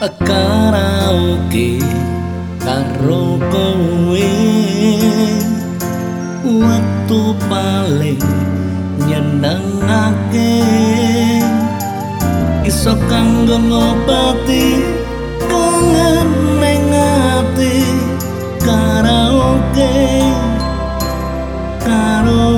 karaoke karo kowe. Waktu paling nyenengake iso kanggo ngobati kangen ning karaoke. Karo